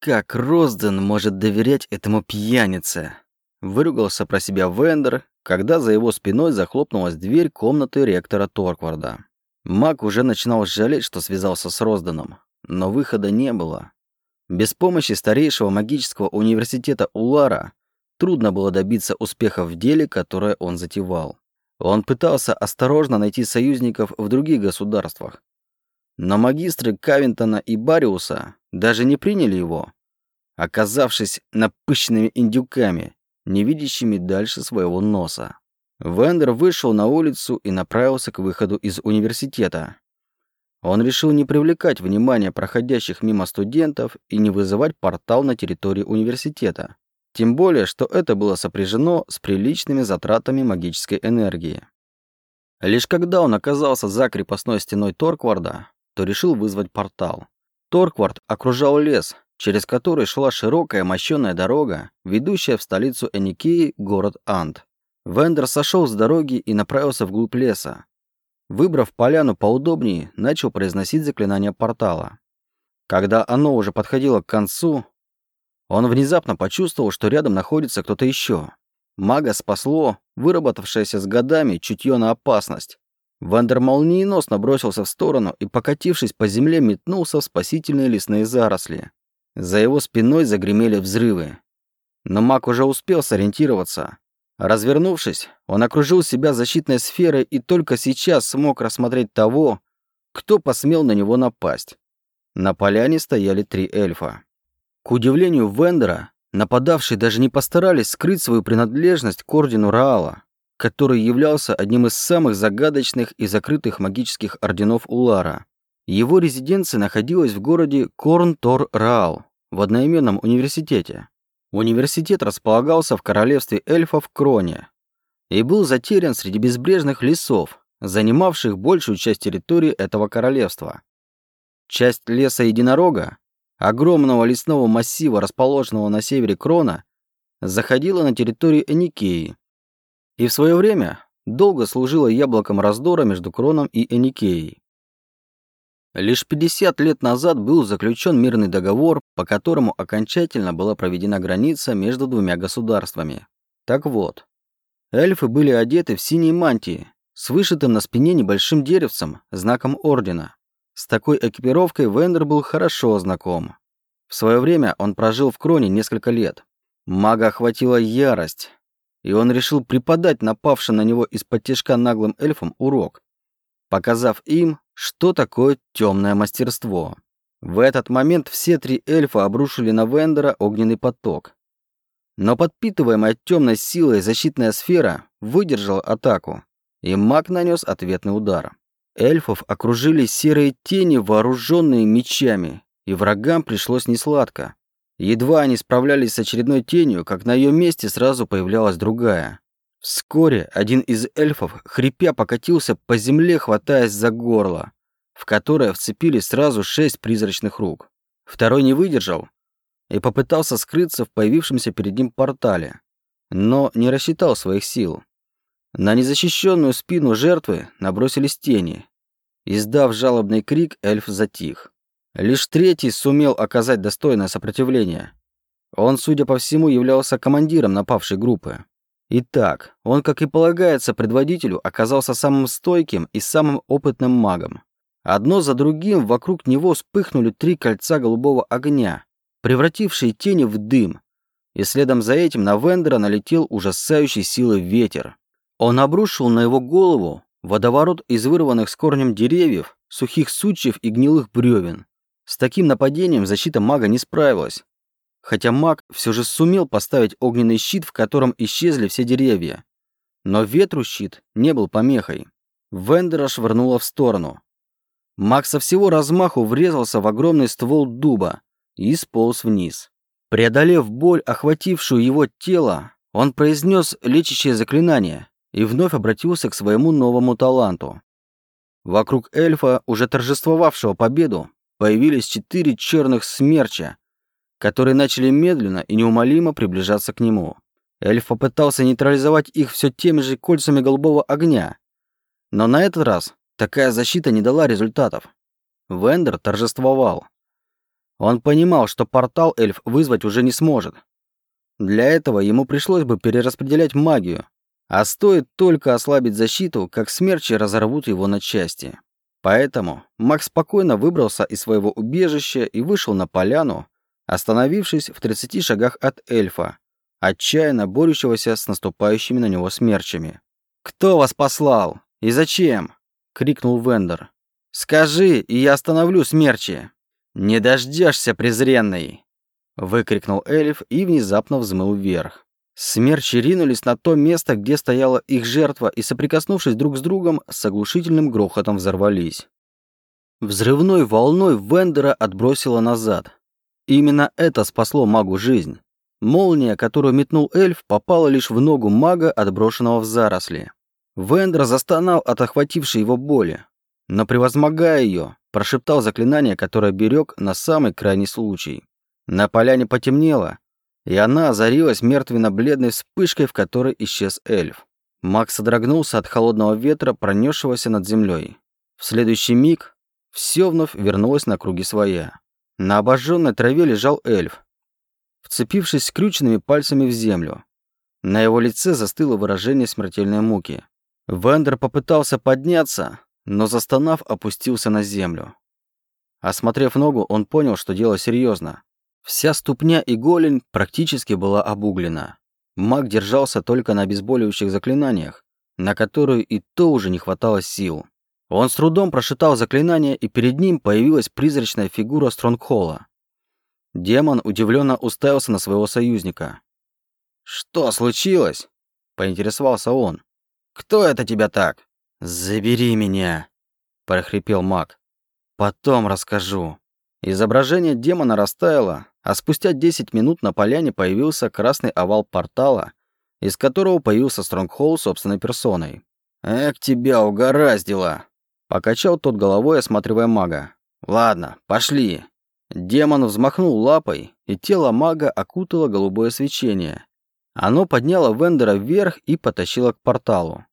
Как Розден может доверять этому пьянице? Выругался про себя Вендер, когда за его спиной захлопнулась дверь комнаты ректора Торкварда. Маг уже начинал жалеть, что связался с Розденом, но выхода не было. Без помощи старейшего магического университета Улара трудно было добиться успеха в деле, которое он затевал. Он пытался осторожно найти союзников в других государствах. Но магистры Кавинтона и Бариуса даже не приняли его, оказавшись напыщенными индюками, не видящими дальше своего носа. Вендер вышел на улицу и направился к выходу из университета. Он решил не привлекать внимание проходящих мимо студентов и не вызывать портал на территории университета. Тем более, что это было сопряжено с приличными затратами магической энергии. Лишь когда он оказался за крепостной стеной Торкварда, то решил вызвать портал. Торквард окружал лес, через который шла широкая мощенная дорога, ведущая в столицу Эникеи, город Ант. Вендер сошел с дороги и направился вглубь леса. Выбрав поляну поудобнее, начал произносить заклинание портала. Когда оно уже подходило к концу, он внезапно почувствовал, что рядом находится кто-то еще. Мага спасло, выработавшееся с годами, чутье на опасность. Вандер молниеносно бросился в сторону и, покатившись по земле, метнулся в спасительные лесные заросли. За его спиной загремели взрывы. Но маг уже успел сориентироваться. Развернувшись, он окружил себя защитной сферой и только сейчас смог рассмотреть того, кто посмел на него напасть. На поляне стояли три эльфа. К удивлению Вендера, нападавшие даже не постарались скрыть свою принадлежность к ордену Раала, который являлся одним из самых загадочных и закрытых магических орденов Улара. Его резиденция находилась в городе Корн-Тор-Раал в одноименном университете. Университет располагался в королевстве эльфов Кроне и был затерян среди безбрежных лесов, занимавших большую часть территории этого королевства. Часть леса единорога, огромного лесного массива, расположенного на севере Крона, заходила на территорию Эникеи и в свое время долго служила яблоком раздора между Кроном и Эникеей. Лишь 50 лет назад был заключен мирный договор, по которому окончательно была проведена граница между двумя государствами. Так вот, эльфы были одеты в синие мантии, с вышитым на спине небольшим деревцем, знаком ордена. С такой экипировкой Вендер был хорошо знаком. В свое время он прожил в Кроне несколько лет. Мага охватила ярость, и он решил преподать напавшим на него из-под тяжка наглым эльфам урок, показав им, что такое темное мастерство. В этот момент все три эльфа обрушили на Вендера огненный поток. Но подпитываемая темной силой защитная сфера выдержала атаку, и маг нанес ответный удар. Эльфов окружили серые тени, вооруженные мечами, и врагам пришлось несладко. Едва они справлялись с очередной тенью, как на ее месте сразу появлялась другая. Вскоре один из эльфов, хрипя, покатился по земле, хватаясь за горло, в которое вцепились сразу шесть призрачных рук. Второй не выдержал и попытался скрыться в появившемся перед ним портале, но не рассчитал своих сил. На незащищенную спину жертвы набросились тени. Издав жалобный крик, эльф затих. Лишь третий сумел оказать достойное сопротивление. Он, судя по всему, являлся командиром напавшей группы. Итак, он, как и полагается предводителю, оказался самым стойким и самым опытным магом. Одно за другим вокруг него вспыхнули три кольца голубого огня, превратившие тени в дым, и следом за этим на Вендера налетел ужасающий силы ветер. Он обрушил на его голову водоворот из вырванных с корнем деревьев, сухих сучьев и гнилых бревен. С таким нападением защита мага не справилась, хотя маг все же сумел поставить огненный щит, в котором исчезли все деревья. Но ветру щит не был помехой. Вендера швырнула в сторону. Маг со всего размаху врезался в огромный ствол дуба и сполз вниз. Преодолев боль, охватившую его тело, он произнес лечащее заклинание и вновь обратился к своему новому таланту. Вокруг эльфа, уже торжествовавшего победу, появились четыре черных смерча, которые начали медленно и неумолимо приближаться к нему. Эльф попытался нейтрализовать их все теми же кольцами голубого огня. Но на этот раз такая защита не дала результатов. Вендер торжествовал. Он понимал, что портал эльф вызвать уже не сможет. Для этого ему пришлось бы перераспределять магию, а стоит только ослабить защиту, как смерчи разорвут его на части. Поэтому Макс спокойно выбрался из своего убежища и вышел на поляну, остановившись в 30 шагах от эльфа, отчаянно борющегося с наступающими на него смерчами. «Кто вас послал? И зачем?» — крикнул Вендер. «Скажи, и я остановлю смерчи!» «Не дождешься, презренный!» — выкрикнул эльф и внезапно взмыл вверх. Смерчи ринулись на то место, где стояла их жертва, и, соприкоснувшись друг с другом, с оглушительным грохотом взорвались. Взрывной волной Вендера отбросило назад. Именно это спасло магу жизнь. Молния, которую метнул эльф, попала лишь в ногу мага, отброшенного в заросли. Вендер застонал от охватившей его боли, но, превозмогая ее, прошептал заклинание, которое берег на самый крайний случай. На поляне потемнело, и она озарилась мертвенно-бледной вспышкой, в которой исчез эльф. Макс содрогнулся от холодного ветра, пронесшегося над землей. В следующий миг все вновь вернулось на круги своя. На обожженной траве лежал эльф, вцепившись скрюченными пальцами в землю. На его лице застыло выражение смертельной муки. Вендер попытался подняться, но, застонав, опустился на землю. Осмотрев ногу, он понял, что дело серьезно. Вся ступня и голень практически была обуглена. Маг держался только на обезболивающих заклинаниях, на которые и то уже не хватало сил. Он с трудом прошитал заклинание, и перед ним появилась призрачная фигура Стронгхолла. Демон удивленно уставился на своего союзника. «Что случилось?» – поинтересовался он. «Кто это тебя так?» «Забери меня!» – прохрипел маг. «Потом расскажу». Изображение демона растаяло, а спустя 10 минут на поляне появился красный овал портала, из которого появился Стронгхолл собственной персоной. «Эх, тебя угораздило!» Покачал тот головой, осматривая мага. «Ладно, пошли!» Демон взмахнул лапой, и тело мага окутало голубое свечение. Оно подняло Вендера вверх и потащило к порталу.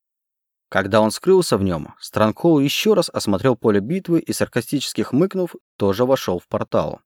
Когда он скрылся в нем, Странгхолл еще раз осмотрел поле битвы и, саркастически хмыкнув, тоже вошел в портал.